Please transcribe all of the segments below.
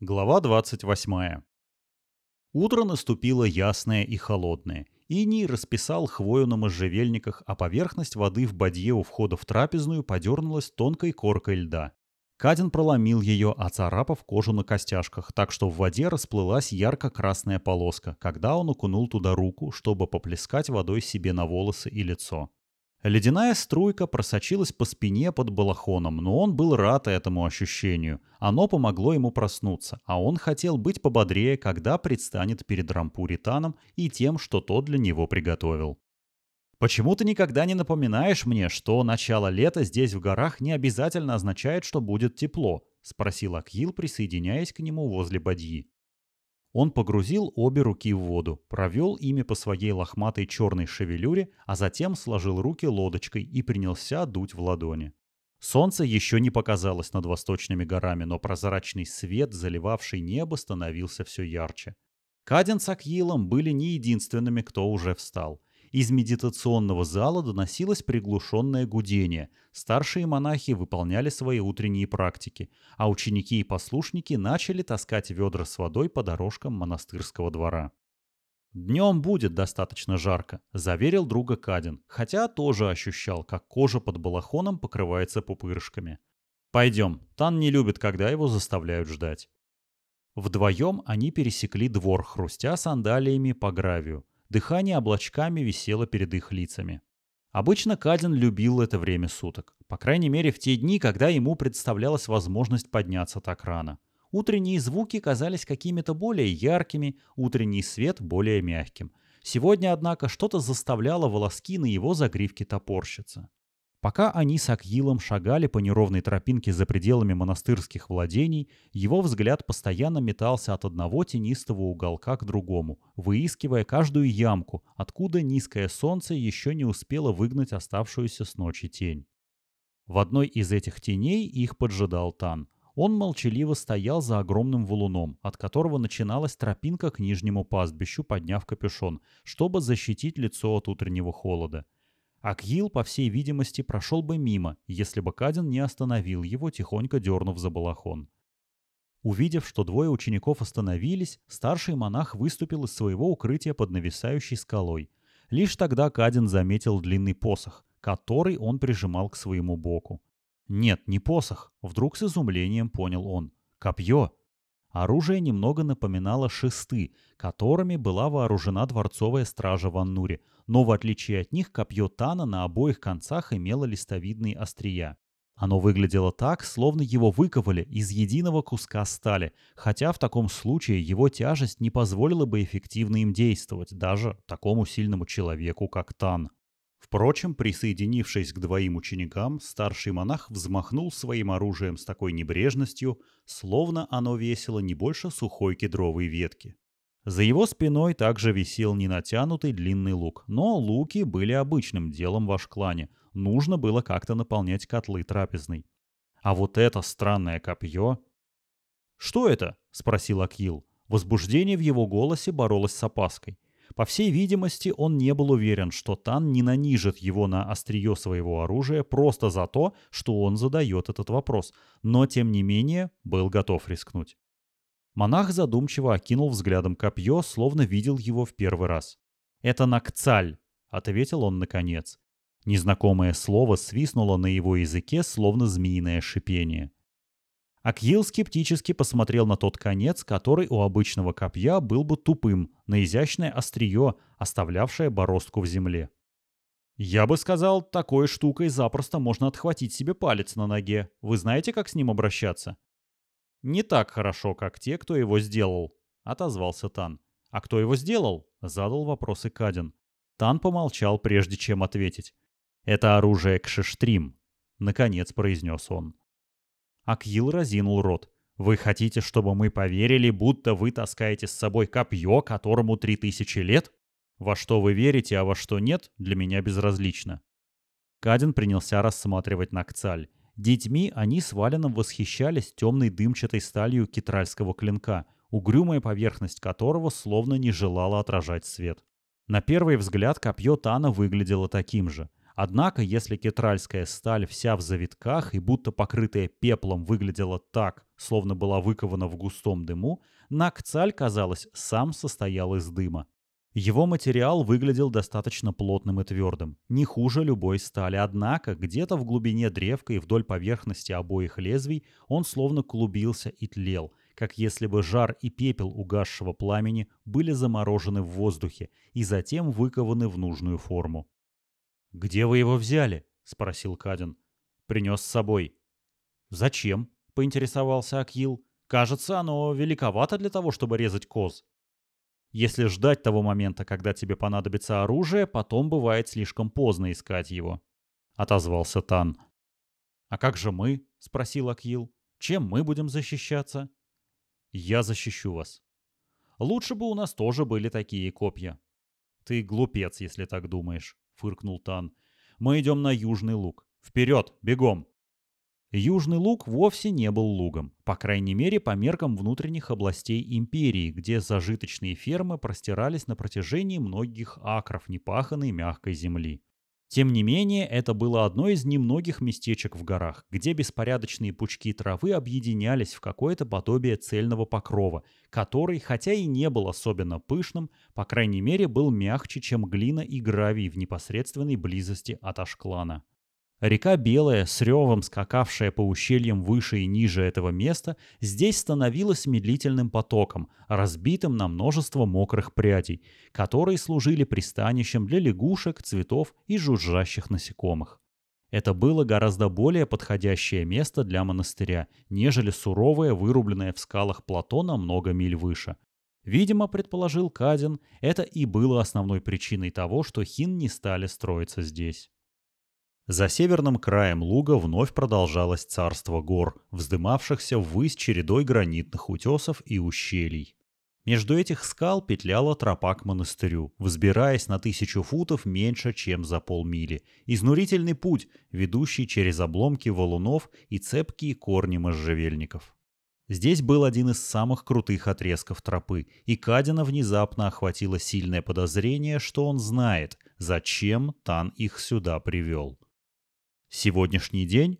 Глава 28. Утро наступило ясное и холодное. Иний расписал хвою на можжевельниках, а поверхность воды в бадье у входа в трапезную подернулась тонкой коркой льда. Кадин проломил ее, оцарапав кожу на костяшках, так что в воде расплылась ярко-красная полоска, когда он окунул туда руку, чтобы поплескать водой себе на волосы и лицо. Ледяная струйка просочилась по спине под балахоном, но он был рад этому ощущению. Оно помогло ему проснуться, а он хотел быть пободрее, когда предстанет перед Рампуританом и тем, что тот для него приготовил. «Почему ты никогда не напоминаешь мне, что начало лета здесь в горах не обязательно означает, что будет тепло?» — спросил Акил, присоединяясь к нему возле бадьи. Он погрузил обе руки в воду, провел ими по своей лохматой черной шевелюре, а затем сложил руки лодочкой и принялся дуть в ладони. Солнце еще не показалось над восточными горами, но прозрачный свет, заливавший небо, становился все ярче. Каден с Акилом были не единственными, кто уже встал. Из медитационного зала доносилось приглушенное гудение. Старшие монахи выполняли свои утренние практики, а ученики и послушники начали таскать ведра с водой по дорожкам монастырского двора. «Днем будет достаточно жарко», — заверил друга Кадин, хотя тоже ощущал, как кожа под балахоном покрывается пупырышками. «Пойдем, Тан не любит, когда его заставляют ждать». Вдвоем они пересекли двор, хрустя сандалиями по гравию. Дыхание облачками висело перед их лицами. Обычно Кадин любил это время суток. По крайней мере, в те дни, когда ему представлялась возможность подняться так рано. Утренние звуки казались какими-то более яркими, утренний свет более мягким. Сегодня, однако, что-то заставляло волоски на его загривке топорщиться. Пока они с Акилом шагали по неровной тропинке за пределами монастырских владений, его взгляд постоянно метался от одного тенистого уголка к другому, выискивая каждую ямку, откуда низкое солнце еще не успело выгнать оставшуюся с ночи тень. В одной из этих теней их поджидал Тан. Он молчаливо стоял за огромным валуном, от которого начиналась тропинка к нижнему пастбищу, подняв капюшон, чтобы защитить лицо от утреннего холода. Акил, по всей видимости, прошел бы мимо, если бы Кадин не остановил его, тихонько дернув за балахон. Увидев, что двое учеников остановились, старший монах выступил из своего укрытия под нависающей скалой. Лишь тогда Кадин заметил длинный посох, который он прижимал к своему боку. «Нет, не посох», — вдруг с изумлением понял он. «Копье!» Оружие немного напоминало шесты, которыми была вооружена дворцовая стража в Аннуре, но в отличие от них копье Тана на обоих концах имело листовидные острия. Оно выглядело так, словно его выковали из единого куска стали, хотя в таком случае его тяжесть не позволила бы эффективно им действовать даже такому сильному человеку, как Тан. Впрочем, присоединившись к двоим ученикам, старший монах взмахнул своим оружием с такой небрежностью, словно оно весило не больше сухой кедровой ветки. За его спиной также висел ненатянутый длинный лук, но луки были обычным делом в Ашклане, нужно было как-то наполнять котлы трапезной. А вот это странное копье... «Что это?» — спросил Акил. Возбуждение в его голосе боролось с опаской. По всей видимости, он не был уверен, что Тан не нанижит его на острие своего оружия просто за то, что он задает этот вопрос, но, тем не менее, был готов рискнуть. Монах задумчиво окинул взглядом копье, словно видел его в первый раз. «Это Накцаль», — ответил он наконец. Незнакомое слово свистнуло на его языке, словно змеиное шипение. Акил скептически посмотрел на тот конец, который у обычного копья был бы тупым, на изящное острие, оставлявшее бороздку в земле. «Я бы сказал, такой штукой запросто можно отхватить себе палец на ноге. Вы знаете, как с ним обращаться?» «Не так хорошо, как те, кто его сделал», — отозвался Тан. «А кто его сделал?» — задал вопрос и Кадин. Тан помолчал, прежде чем ответить. «Это оружие Кшиштрим», — наконец произнес он. Акил разинул рот. «Вы хотите, чтобы мы поверили, будто вы таскаете с собой копье, которому три тысячи лет? Во что вы верите, а во что нет, для меня безразлично». Кадин принялся рассматривать Накцаль. Детьми они с Валеном восхищались темной дымчатой сталью китральского клинка, угрюмая поверхность которого словно не желала отражать свет. На первый взгляд копье Тана выглядело таким же. Однако, если кетральская сталь вся в завитках и будто покрытая пеплом выглядела так, словно была выкована в густом дыму, Накцаль, казалось, сам состоял из дыма. Его материал выглядел достаточно плотным и твердым, не хуже любой стали, однако где-то в глубине древка и вдоль поверхности обоих лезвий он словно клубился и тлел, как если бы жар и пепел угасшего пламени были заморожены в воздухе и затем выкованы в нужную форму. «Где вы его взяли?» — спросил Кадин. «Принес с собой». «Зачем?» — поинтересовался Акил. «Кажется, оно великовато для того, чтобы резать коз». Если ждать того момента, когда тебе понадобится оружие, потом бывает слишком поздно искать его», — отозвался Тан. «А как же мы?» — спросил Акил. «Чем мы будем защищаться?» «Я защищу вас». «Лучше бы у нас тоже были такие копья». «Ты глупец, если так думаешь», — фыркнул Тан. «Мы идем на Южный луг. Вперед, бегом!» Южный луг вовсе не был лугом, по крайней мере по меркам внутренних областей империи, где зажиточные фермы простирались на протяжении многих акров непаханной мягкой земли. Тем не менее, это было одно из немногих местечек в горах, где беспорядочные пучки травы объединялись в какое-то подобие цельного покрова, который, хотя и не был особенно пышным, по крайней мере был мягче, чем глина и гравий в непосредственной близости от Ашклана. Река Белая, с ревом скакавшая по ущельям выше и ниже этого места, здесь становилась медлительным потоком, разбитым на множество мокрых прядей, которые служили пристанищем для лягушек, цветов и жужжащих насекомых. Это было гораздо более подходящее место для монастыря, нежели суровое, вырубленное в скалах плато на много миль выше. Видимо, предположил Кадин, это и было основной причиной того, что хин не стали строиться здесь. За северным краем луга вновь продолжалось царство гор, вздымавшихся ввысь чередой гранитных утесов и ущелий. Между этих скал петляла тропа к монастырю, взбираясь на тысячу футов меньше, чем за полмили. Изнурительный путь, ведущий через обломки валунов и цепкие корни можжевельников. Здесь был один из самых крутых отрезков тропы, и Кадина внезапно охватило сильное подозрение, что он знает, зачем Тан их сюда привел. Сегодняшний день,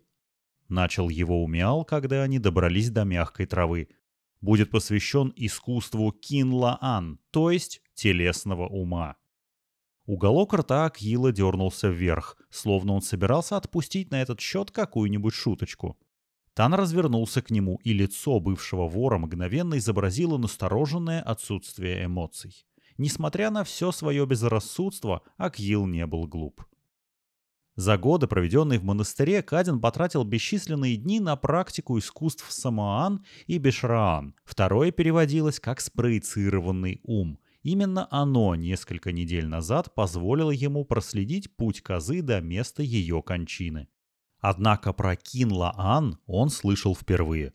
начал его умял, когда они добрались до мягкой травы, будет посвящен искусству кинлаан, то есть телесного ума. Уголок рта Акила дернулся вверх, словно он собирался отпустить на этот счет какую-нибудь шуточку. Тан развернулся к нему, и лицо бывшего вора мгновенно изобразило настороженное отсутствие эмоций. Несмотря на все свое безрассудство, Акил не был глуп. За годы, проведенные в монастыре, Кадин потратил бесчисленные дни на практику искусств Самоан и Бешраан. Второе переводилось как «спроецированный ум». Именно оно несколько недель назад позволило ему проследить путь козы до места ее кончины. Однако про Кин-Лаан он слышал впервые.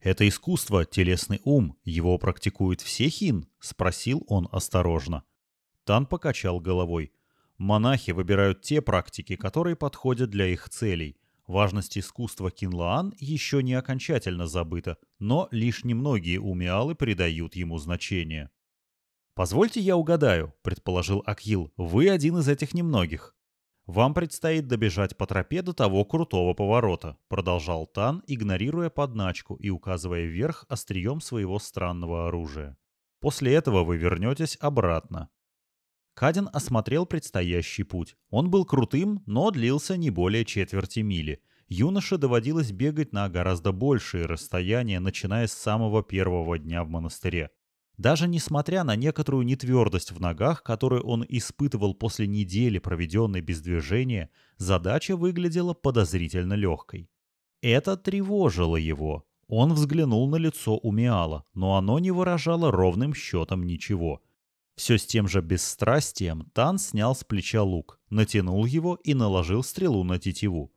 «Это искусство, телесный ум, его практикуют все хин?» — спросил он осторожно. Тан покачал головой. Монахи выбирают те практики, которые подходят для их целей. Важность искусства Кинлаан еще не окончательно забыта, но лишь немногие умиалы придают ему значение. «Позвольте я угадаю», — предположил Акил, — «вы один из этих немногих». «Вам предстоит добежать по тропе до того крутого поворота», — продолжал Тан, игнорируя подначку и указывая вверх острием своего странного оружия. «После этого вы вернетесь обратно. Кадин осмотрел предстоящий путь. Он был крутым, но длился не более четверти мили. Юноше доводилось бегать на гораздо большие расстояния, начиная с самого первого дня в монастыре. Даже несмотря на некоторую нетвердость в ногах, которую он испытывал после недели, проведенной без движения, задача выглядела подозрительно легкой. Это тревожило его. Он взглянул на лицо Умиала, но оно не выражало ровным счетом ничего – все с тем же бесстрастием Тан снял с плеча лук, натянул его и наложил стрелу на тетиву.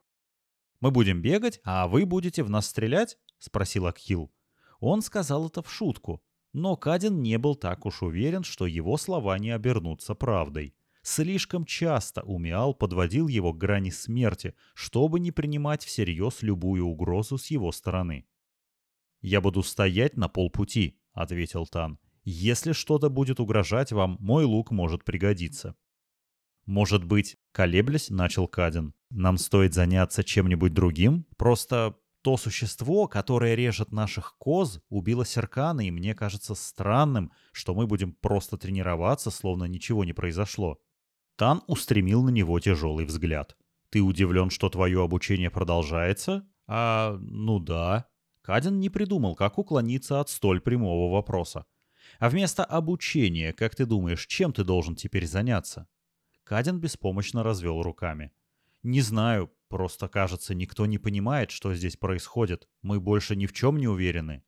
«Мы будем бегать, а вы будете в нас стрелять?» — спросил Акхил. Он сказал это в шутку, но Кадин не был так уж уверен, что его слова не обернутся правдой. Слишком часто Умиал подводил его к грани смерти, чтобы не принимать всерьез любую угрозу с его стороны. «Я буду стоять на полпути», — ответил Тан. Если что-то будет угрожать вам, мой лук может пригодиться. Может быть, Колеблясь, начал Кадин. Нам стоит заняться чем-нибудь другим? Просто то существо, которое режет наших коз, убило Серкана, и мне кажется странным, что мы будем просто тренироваться, словно ничего не произошло. Тан устремил на него тяжелый взгляд. «Ты удивлен, что твое обучение продолжается?» «А, ну да». Кадин не придумал, как уклониться от столь прямого вопроса. «А вместо обучения, как ты думаешь, чем ты должен теперь заняться?» Кадин беспомощно развел руками. «Не знаю, просто кажется, никто не понимает, что здесь происходит. Мы больше ни в чем не уверены».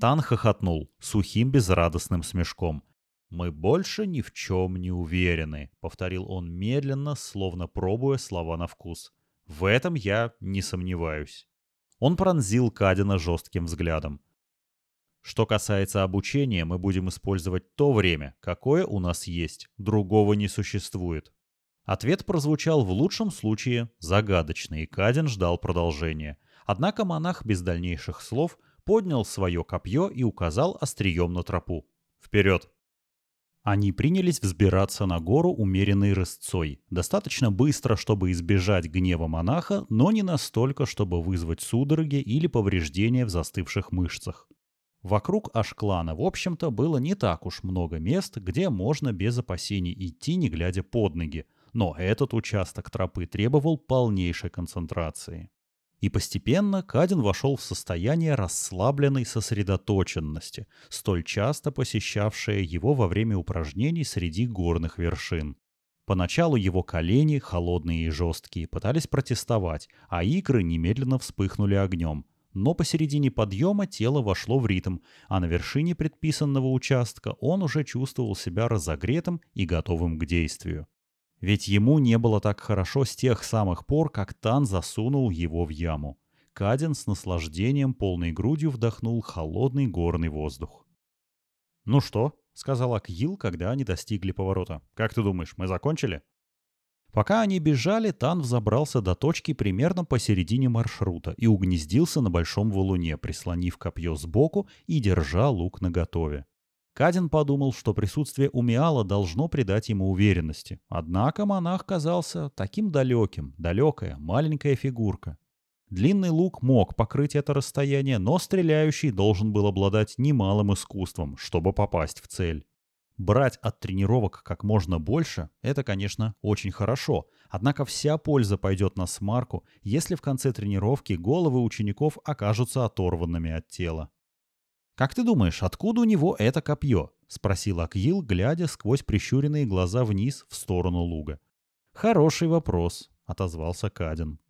Тан хохотнул сухим безрадостным смешком. «Мы больше ни в чем не уверены», — повторил он медленно, словно пробуя слова на вкус. «В этом я не сомневаюсь». Он пронзил Кадина жестким взглядом. Что касается обучения, мы будем использовать то время, какое у нас есть. Другого не существует. Ответ прозвучал в лучшем случае загадочно, и Кадин ждал продолжения. Однако монах без дальнейших слов поднял свое копье и указал острием на тропу. «Вперед!» Они принялись взбираться на гору умеренной рысцой, достаточно быстро, чтобы избежать гнева монаха, но не настолько, чтобы вызвать судороги или повреждения в застывших мышцах. Вокруг Ашклана, в общем-то, было не так уж много мест, где можно без опасений идти, не глядя под ноги, но этот участок тропы требовал полнейшей концентрации. И постепенно Кадин вошел в состояние расслабленной сосредоточенности, столь часто посещавшее его во время упражнений среди горных вершин. Поначалу его колени, холодные и жесткие, пытались протестовать, а икры немедленно вспыхнули огнем, но посередине подъема тело вошло в ритм, а на вершине предписанного участка он уже чувствовал себя разогретым и готовым к действию. Ведь ему не было так хорошо с тех самых пор, как Тан засунул его в яму. Каден с наслаждением полной грудью вдохнул холодный горный воздух. «Ну что?» — сказал Акил, когда они достигли поворота. «Как ты думаешь, мы закончили?» Пока они бежали, Тан взобрался до точки примерно посередине маршрута и угнездился на большом валуне, прислонив копье сбоку и держа лук наготове. Кадин подумал, что присутствие Умиала должно придать ему уверенности. Однако монах казался таким далеким, далекая, маленькая фигурка. Длинный лук мог покрыть это расстояние, но стреляющий должен был обладать немалым искусством, чтобы попасть в цель. Брать от тренировок как можно больше – это, конечно, очень хорошо. Однако вся польза пойдет на смарку, если в конце тренировки головы учеников окажутся оторванными от тела. «Как ты думаешь, откуда у него это копье?» – спросил Акил, глядя сквозь прищуренные глаза вниз в сторону луга. «Хороший вопрос», – отозвался Кадин.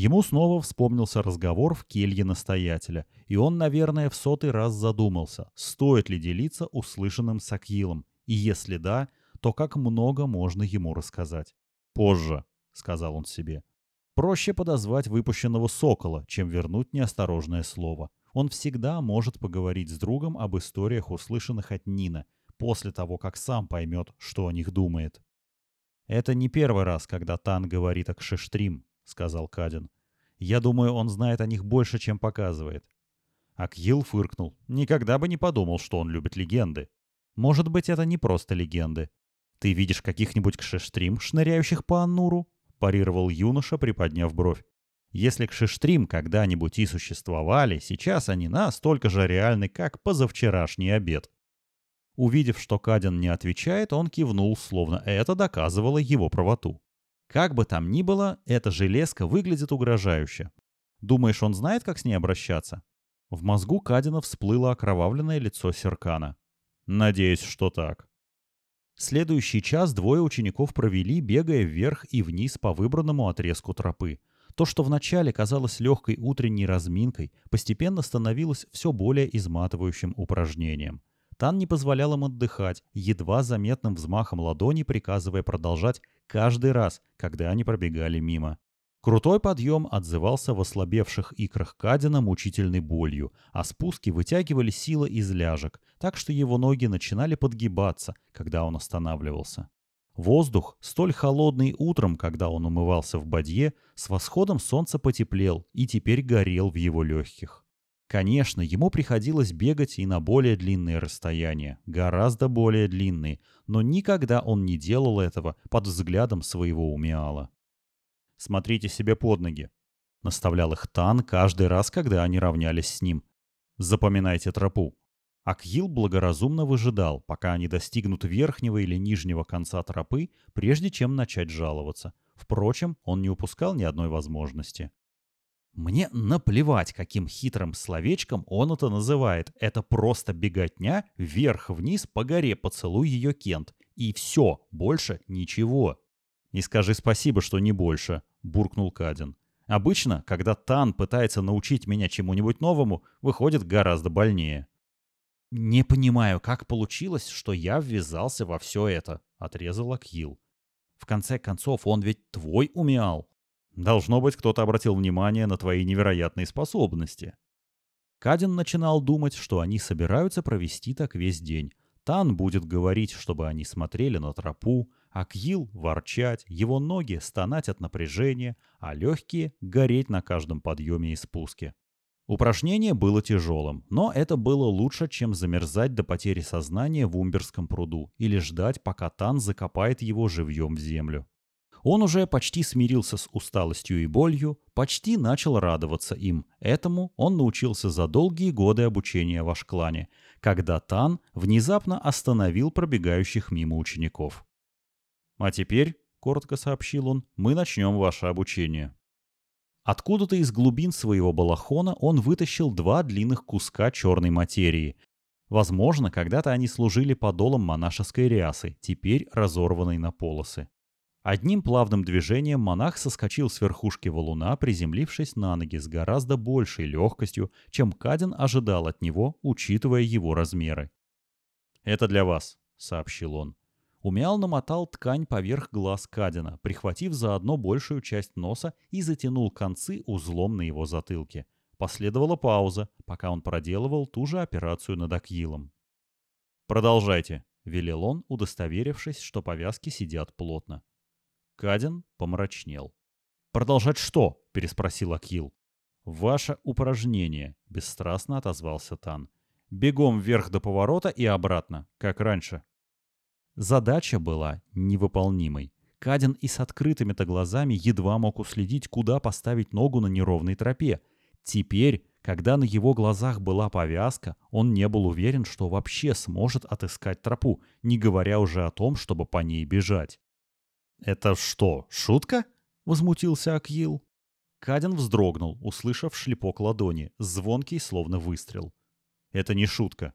Ему снова вспомнился разговор в келье настоятеля, и он, наверное, в сотый раз задумался, стоит ли делиться услышанным с Акилом, и если да, то как много можно ему рассказать. «Позже», — сказал он себе. «Проще подозвать выпущенного сокола, чем вернуть неосторожное слово. Он всегда может поговорить с другом об историях, услышанных от Нина, после того, как сам поймет, что о них думает». Это не первый раз, когда Тан говорит о Кшиштрим, — сказал Кадин. «Я думаю, он знает о них больше, чем показывает». Акил фыркнул. Никогда бы не подумал, что он любит легенды. Может быть, это не просто легенды. Ты видишь каких-нибудь кшештрим, шныряющих по Аннуру? Парировал юноша, приподняв бровь. Если кшештрим когда-нибудь и существовали, сейчас они настолько же реальны, как позавчерашний обед. Увидев, что Кадин не отвечает, он кивнул, словно это доказывало его правоту. Как бы там ни было, эта железка выглядит угрожающе. Думаешь, он знает, как с ней обращаться? В мозгу Кадина всплыло окровавленное лицо Серкана. Надеюсь, что так. Следующий час двое учеников провели, бегая вверх и вниз по выбранному отрезку тропы. То, что вначале казалось легкой утренней разминкой, постепенно становилось все более изматывающим упражнением. Тан не позволял им отдыхать, едва заметным взмахом ладони приказывая продолжать каждый раз, когда они пробегали мимо. Крутой подъем отзывался в ослабевших икрах Кадина мучительной болью, а спуски вытягивали силы из ляжек, так что его ноги начинали подгибаться, когда он останавливался. Воздух, столь холодный утром, когда он умывался в бадье, с восходом солнца потеплел и теперь горел в его легких. Конечно, ему приходилось бегать и на более длинные расстояния, гораздо более длинные, но никогда он не делал этого под взглядом своего умиала. «Смотрите себе под ноги», — наставлял их Тан каждый раз, когда они равнялись с ним. «Запоминайте тропу». Акил благоразумно выжидал, пока они достигнут верхнего или нижнего конца тропы, прежде чем начать жаловаться. Впрочем, он не упускал ни одной возможности. Мне наплевать, каким хитрым словечком он это называет. Это просто беготня вверх-вниз по горе «Поцелуй ее, Кент». И все, больше ничего. «И скажи спасибо, что не больше», — буркнул Кадин. «Обычно, когда Тан пытается научить меня чему-нибудь новому, выходит гораздо больнее». «Не понимаю, как получилось, что я ввязался во все это», — отрезал Акил. «В конце концов, он ведь твой умиал». Должно быть, кто-то обратил внимание на твои невероятные способности. Кадин начинал думать, что они собираются провести так весь день. Тан будет говорить, чтобы они смотрели на тропу, а Кьил — ворчать, его ноги — стонать от напряжения, а легкие — гореть на каждом подъеме и спуске. Упражнение было тяжелым, но это было лучше, чем замерзать до потери сознания в Умберском пруду или ждать, пока Тан закопает его живьем в землю. Он уже почти смирился с усталостью и болью, почти начал радоваться им. Этому он научился за долгие годы обучения в Ашклане, когда Тан внезапно остановил пробегающих мимо учеников. «А теперь», — коротко сообщил он, — «мы начнем ваше обучение». Откуда-то из глубин своего балахона он вытащил два длинных куска черной материи. Возможно, когда-то они служили подолом монашеской рясы, теперь разорванной на полосы. Одним плавным движением монах соскочил с верхушки валуна, приземлившись на ноги с гораздо большей легкостью, чем Кадин ожидал от него, учитывая его размеры. «Это для вас», — сообщил он. Умял намотал ткань поверх глаз Кадина, прихватив заодно большую часть носа и затянул концы узлом на его затылке. Последовала пауза, пока он проделывал ту же операцию над Акилом. «Продолжайте», — велел он, удостоверившись, что повязки сидят плотно. Кадин помрачнел. «Продолжать что?» — переспросил Акил. «Ваше упражнение», — бесстрастно отозвался Тан. «Бегом вверх до поворота и обратно, как раньше». Задача была невыполнимой. Кадин и с открытыми-то глазами едва мог уследить, куда поставить ногу на неровной тропе. Теперь, когда на его глазах была повязка, он не был уверен, что вообще сможет отыскать тропу, не говоря уже о том, чтобы по ней бежать. «Это что, шутка?» — возмутился Акил. Кадин вздрогнул, услышав шлепок ладони, звонкий, словно выстрел. «Это не шутка».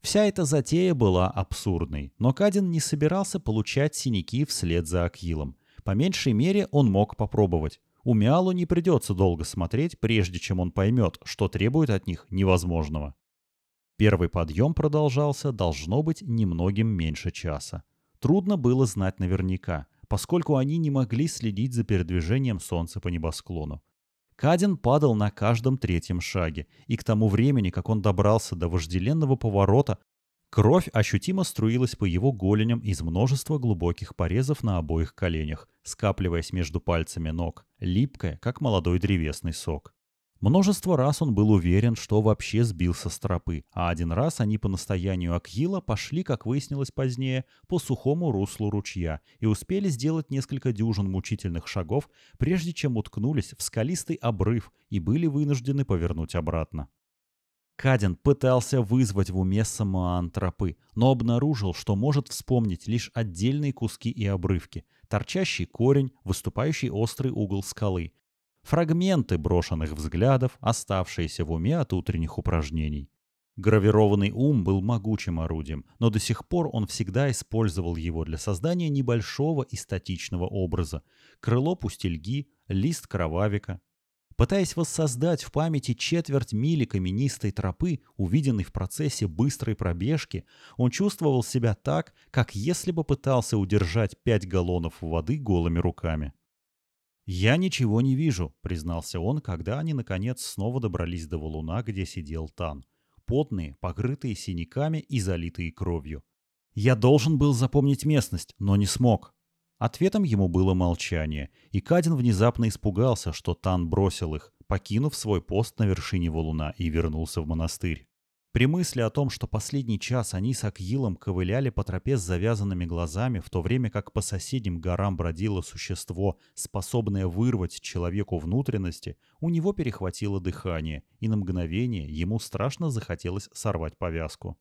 Вся эта затея была абсурдной, но Кадин не собирался получать синяки вслед за Акилом. По меньшей мере он мог попробовать. У Миалу не придется долго смотреть, прежде чем он поймет, что требует от них невозможного. Первый подъем продолжался, должно быть, немногим меньше часа. Трудно было знать наверняка, поскольку они не могли следить за передвижением Солнца по небосклону. Кадин падал на каждом третьем шаге, и к тому времени, как он добрался до вожделенного поворота, кровь ощутимо струилась по его голеням из множества глубоких порезов на обоих коленях, скапливаясь между пальцами ног, липкая, как молодой древесный сок. Множество раз он был уверен, что вообще сбился с тропы, а один раз они по настоянию Акила пошли, как выяснилось позднее, по сухому руслу ручья и успели сделать несколько дюжин мучительных шагов, прежде чем уткнулись в скалистый обрыв и были вынуждены повернуть обратно. Каден пытался вызвать в уме самоан тропы, но обнаружил, что может вспомнить лишь отдельные куски и обрывки, торчащий корень, выступающий острый угол скалы, фрагменты брошенных взглядов, оставшиеся в уме от утренних упражнений. Гравированный ум был могучим орудием, но до сих пор он всегда использовал его для создания небольшого и статичного образа. Крыло пустельги, лист кровавика. Пытаясь воссоздать в памяти четверть мили каменистой тропы, увиденной в процессе быстрой пробежки, он чувствовал себя так, как если бы пытался удержать пять галлонов воды голыми руками. «Я ничего не вижу», — признался он, когда они, наконец, снова добрались до валуна, где сидел Тан. Потные, покрытые синяками и залитые кровью. «Я должен был запомнить местность, но не смог». Ответом ему было молчание, и Кадин внезапно испугался, что Тан бросил их, покинув свой пост на вершине валуна и вернулся в монастырь. При мысли о том, что последний час они с Акилом ковыляли по тропе с завязанными глазами, в то время как по соседним горам бродило существо, способное вырвать человеку внутренности, у него перехватило дыхание, и на мгновение ему страшно захотелось сорвать повязку.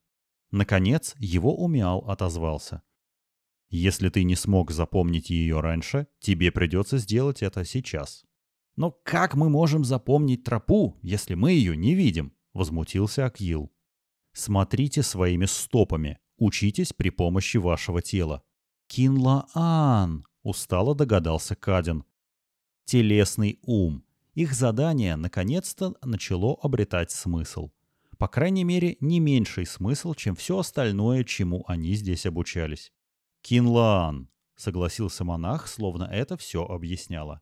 Наконец, его умял отозвался. «Если ты не смог запомнить ее раньше, тебе придется сделать это сейчас». «Но как мы можем запомнить тропу, если мы ее не видим?» — возмутился Акил. Смотрите своими стопами. Учитесь при помощи вашего тела. Кинлаан, устало догадался Кадин. Телесный ум. Их задание наконец-то начало обретать смысл. По крайней мере, не меньший смысл, чем все остальное, чему они здесь обучались. Кинлаан, согласился монах, словно это все объясняло.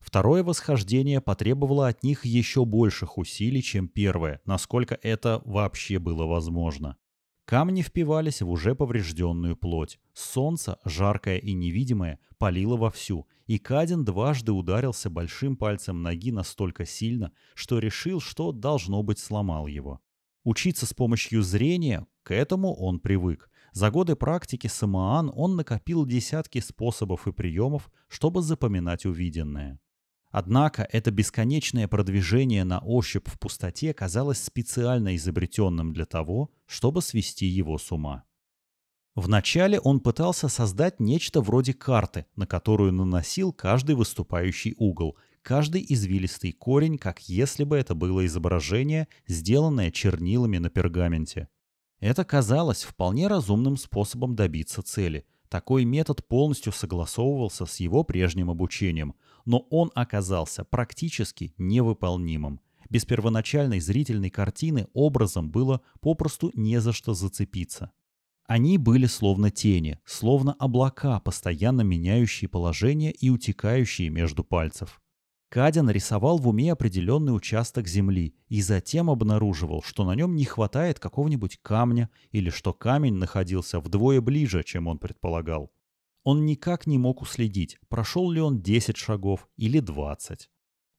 Второе восхождение потребовало от них еще больших усилий, чем первое, насколько это вообще было возможно. Камни впивались в уже поврежденную плоть. Солнце, жаркое и невидимое, палило вовсю, и Кадин дважды ударился большим пальцем ноги настолько сильно, что решил, что, должно быть, сломал его. Учиться с помощью зрения, к этому он привык. За годы практики Самоан он накопил десятки способов и приемов, чтобы запоминать увиденное. Однако это бесконечное продвижение на ощупь в пустоте казалось специально изобретенным для того, чтобы свести его с ума. Вначале он пытался создать нечто вроде карты, на которую наносил каждый выступающий угол, каждый извилистый корень, как если бы это было изображение, сделанное чернилами на пергаменте. Это казалось вполне разумным способом добиться цели. Такой метод полностью согласовывался с его прежним обучением – но он оказался практически невыполнимым. Без первоначальной зрительной картины образом было попросту не за что зацепиться. Они были словно тени, словно облака, постоянно меняющие положение и утекающие между пальцев. Кадя нарисовал в уме определенный участок земли и затем обнаруживал, что на нем не хватает какого-нибудь камня или что камень находился вдвое ближе, чем он предполагал. Он никак не мог уследить, прошел ли он 10 шагов или 20.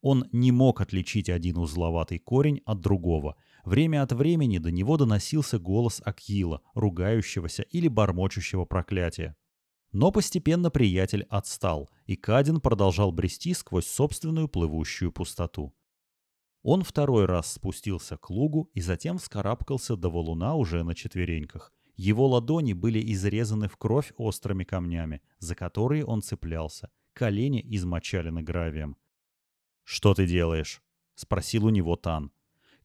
Он не мог отличить один узловатый корень от другого. Время от времени до него доносился голос Акила, ругающегося или бормочущего проклятия. Но постепенно приятель отстал, и Кадин продолжал брести сквозь собственную плывущую пустоту. Он второй раз спустился к лугу и затем вскарабкался до валуна уже на четвереньках. Его ладони были изрезаны в кровь острыми камнями, за которые он цеплялся. Колени измочалены гравием. «Что ты делаешь?» — спросил у него Тан.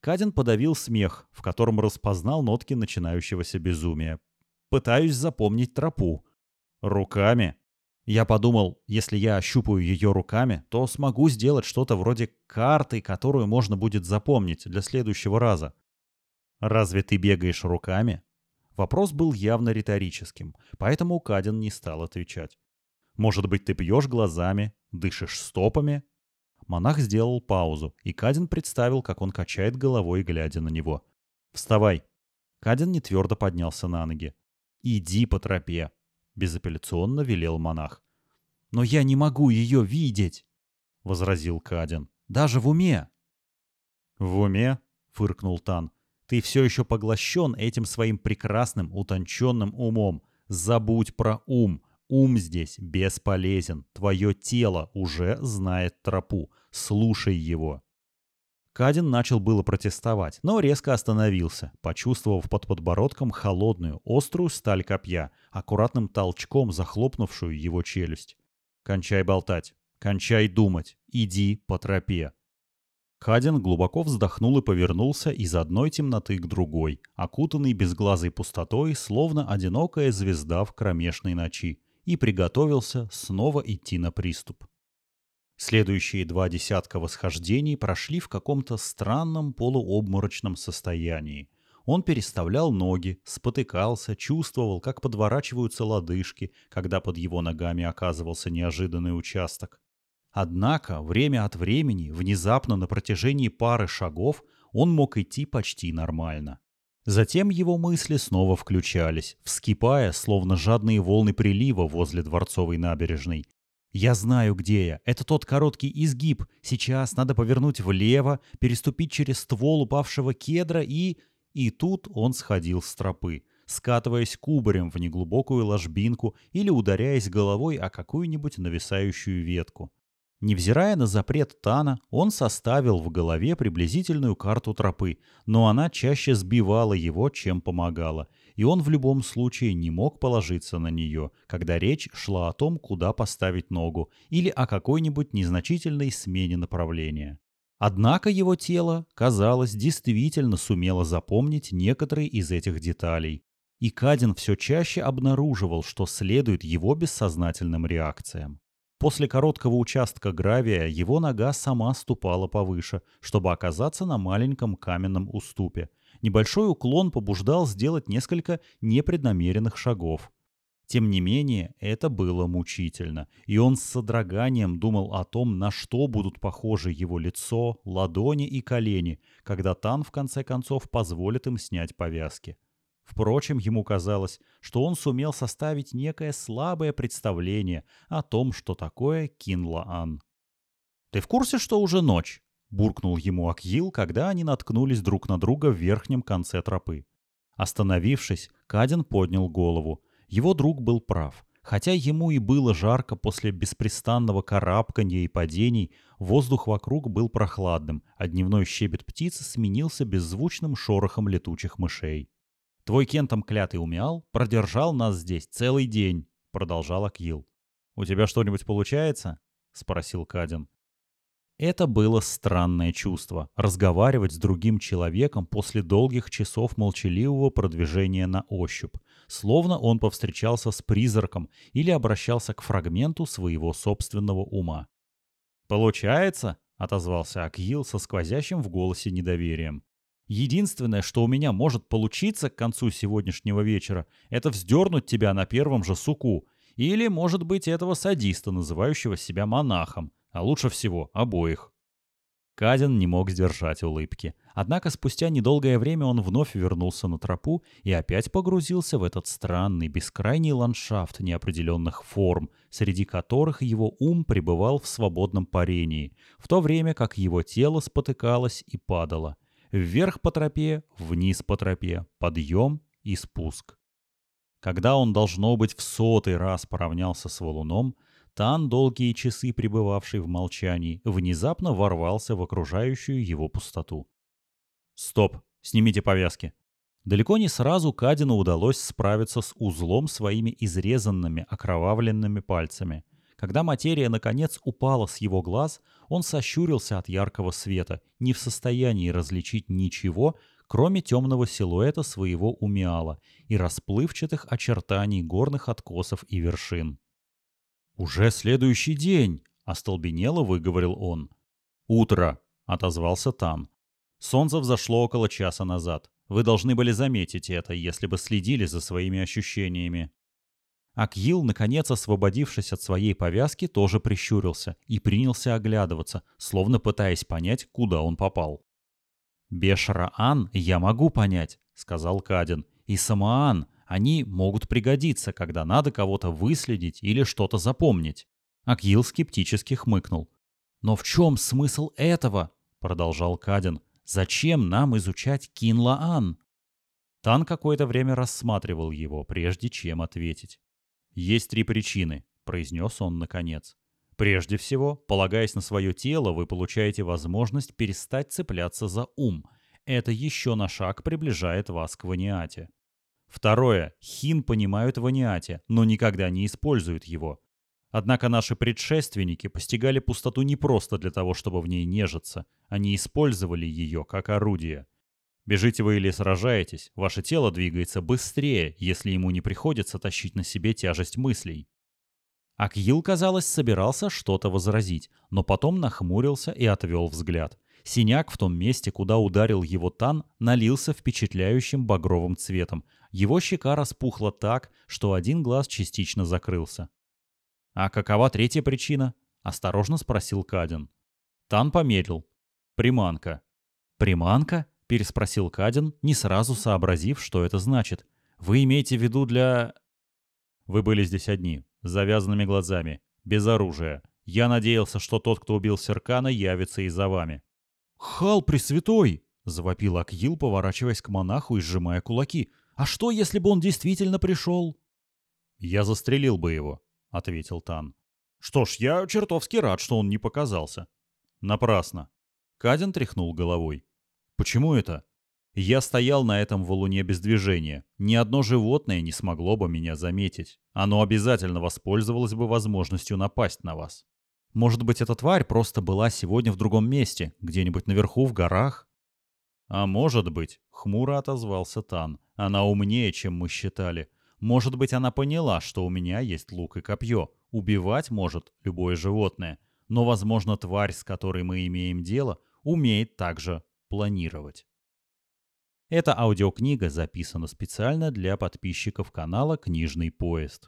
Кадин подавил смех, в котором распознал нотки начинающегося безумия. «Пытаюсь запомнить тропу». «Руками?» Я подумал, если я ощупаю ее руками, то смогу сделать что-то вроде карты, которую можно будет запомнить для следующего раза. «Разве ты бегаешь руками?» Вопрос был явно риторическим, поэтому Кадин не стал отвечать. «Может быть, ты пьешь глазами, дышишь стопами?» Монах сделал паузу, и Кадин представил, как он качает головой, глядя на него. «Вставай!» Кадин не твердо поднялся на ноги. «Иди по тропе!» — безапелляционно велел монах. «Но я не могу ее видеть!» — возразил Кадин. «Даже в уме!» «В уме?» — фыркнул Тан. Ты все еще поглощен этим своим прекрасным, утонченным умом. Забудь про ум. Ум здесь бесполезен. Твое тело уже знает тропу. Слушай его. Кадин начал было протестовать, но резко остановился, почувствовав под подбородком холодную, острую сталь копья, аккуратным толчком захлопнувшую его челюсть. «Кончай болтать. Кончай думать. Иди по тропе. Хадин глубоко вздохнул и повернулся из одной темноты к другой, окутанный безглазой пустотой, словно одинокая звезда в кромешной ночи, и приготовился снова идти на приступ. Следующие два десятка восхождений прошли в каком-то странном полуобморочном состоянии. Он переставлял ноги, спотыкался, чувствовал, как подворачиваются лодыжки, когда под его ногами оказывался неожиданный участок. Однако время от времени, внезапно на протяжении пары шагов, он мог идти почти нормально. Затем его мысли снова включались, вскипая, словно жадные волны прилива возле Дворцовой набережной. «Я знаю, где я. Это тот короткий изгиб. Сейчас надо повернуть влево, переступить через ствол упавшего кедра и...» И тут он сходил с тропы, скатываясь кубарем в неглубокую ложбинку или ударяясь головой о какую-нибудь нависающую ветку. Невзирая на запрет Тана, он составил в голове приблизительную карту тропы, но она чаще сбивала его, чем помогала, и он в любом случае не мог положиться на нее, когда речь шла о том, куда поставить ногу, или о какой-нибудь незначительной смене направления. Однако его тело, казалось, действительно сумело запомнить некоторые из этих деталей, и Кадин все чаще обнаруживал, что следует его бессознательным реакциям. После короткого участка гравия его нога сама ступала повыше, чтобы оказаться на маленьком каменном уступе. Небольшой уклон побуждал сделать несколько непреднамеренных шагов. Тем не менее, это было мучительно, и он с содроганием думал о том, на что будут похожи его лицо, ладони и колени, когда Тан в конце концов позволит им снять повязки. Впрочем, ему казалось, что он сумел составить некое слабое представление о том, что такое Кинлаан. «Ты в курсе, что уже ночь?» — буркнул ему Акил, когда они наткнулись друг на друга в верхнем конце тропы. Остановившись, Кадин поднял голову. Его друг был прав. Хотя ему и было жарко после беспрестанного карабканья и падений, воздух вокруг был прохладным, а дневной щебет птиц сменился беззвучным шорохом летучих мышей. Твой кентом клятый умял, продержал нас здесь целый день, продолжал Акил. У тебя что-нибудь получается? спросил Кадин. Это было странное чувство — разговаривать с другим человеком после долгих часов молчаливого продвижения на ощупь, словно он повстречался с призраком или обращался к фрагменту своего собственного ума. «Получается?» — отозвался Акил со сквозящим в голосе недоверием. Единственное, что у меня может получиться к концу сегодняшнего вечера, это вздернуть тебя на первом же суку. Или, может быть, этого садиста, называющего себя монахом. А лучше всего обоих. Кадин не мог сдержать улыбки. Однако спустя недолгое время он вновь вернулся на тропу и опять погрузился в этот странный, бескрайний ландшафт неопределенных форм, среди которых его ум пребывал в свободном парении, в то время как его тело спотыкалось и падало — Вверх по тропе, вниз по тропе, подъем и спуск. Когда он, должно быть, в сотый раз поравнялся с валуном, Тан, долгие часы пребывавший в молчании, внезапно ворвался в окружающую его пустоту. «Стоп! Снимите повязки!» Далеко не сразу Кадину удалось справиться с узлом своими изрезанными, окровавленными пальцами – когда материя, наконец, упала с его глаз, он сощурился от яркого света, не в состоянии различить ничего, кроме темного силуэта своего умиала и расплывчатых очертаний горных откосов и вершин. «Уже следующий день!» — остолбенело выговорил он. «Утро!» — отозвался там. «Солнце взошло около часа назад. Вы должны были заметить это, если бы следили за своими ощущениями». Акил, наконец освободившись от своей повязки, тоже прищурился и принялся оглядываться, словно пытаясь понять, куда он попал. «Бешраан я могу понять», — сказал Кадин, — «и Самаан, они могут пригодиться, когда надо кого-то выследить или что-то запомнить». Акил скептически хмыкнул. «Но в чем смысл этого?» — продолжал Кадин. «Зачем нам изучать Кинлаан?» Тан какое-то время рассматривал его, прежде чем ответить. «Есть три причины», — произнес он наконец. Прежде всего, полагаясь на свое тело, вы получаете возможность перестать цепляться за ум. Это еще на шаг приближает вас к ваниате. Второе. Хин понимают ваниате, но никогда не используют его. Однако наши предшественники постигали пустоту не просто для того, чтобы в ней нежиться. Они использовали ее как орудие. Бежите вы или сражаетесь, ваше тело двигается быстрее, если ему не приходится тащить на себе тяжесть мыслей. Акил, казалось, собирался что-то возразить, но потом нахмурился и отвел взгляд. Синяк в том месте, куда ударил его тан, налился впечатляющим багровым цветом. Его щека распухла так, что один глаз частично закрылся. «А какова третья причина?» — осторожно спросил Кадин. Тан помедлил. «Приманка». «Приманка?» — переспросил Кадин, не сразу сообразив, что это значит. «Вы имеете в виду для...» «Вы были здесь одни, с завязанными глазами, без оружия. Я надеялся, что тот, кто убил Серкана, явится и за вами». «Хал Пресвятой!» — завопил Акил, поворачиваясь к монаху и сжимая кулаки. «А что, если бы он действительно пришел?» «Я застрелил бы его», — ответил Тан. «Что ж, я чертовски рад, что он не показался». «Напрасно». Кадин тряхнул головой. «Почему это?» Я стоял на этом валуне без движения. Ни одно животное не смогло бы меня заметить. Оно обязательно воспользовалось бы возможностью напасть на вас. Может быть, эта тварь просто была сегодня в другом месте, где-нибудь наверху в горах? А может быть, хмуро отозвался Тан. Она умнее, чем мы считали. Может быть, она поняла, что у меня есть лук и копье. Убивать может любое животное. Но, возможно, тварь, с которой мы имеем дело, умеет также планировать. Эта аудиокнига записана специально для подписчиков канала «Книжный поезд».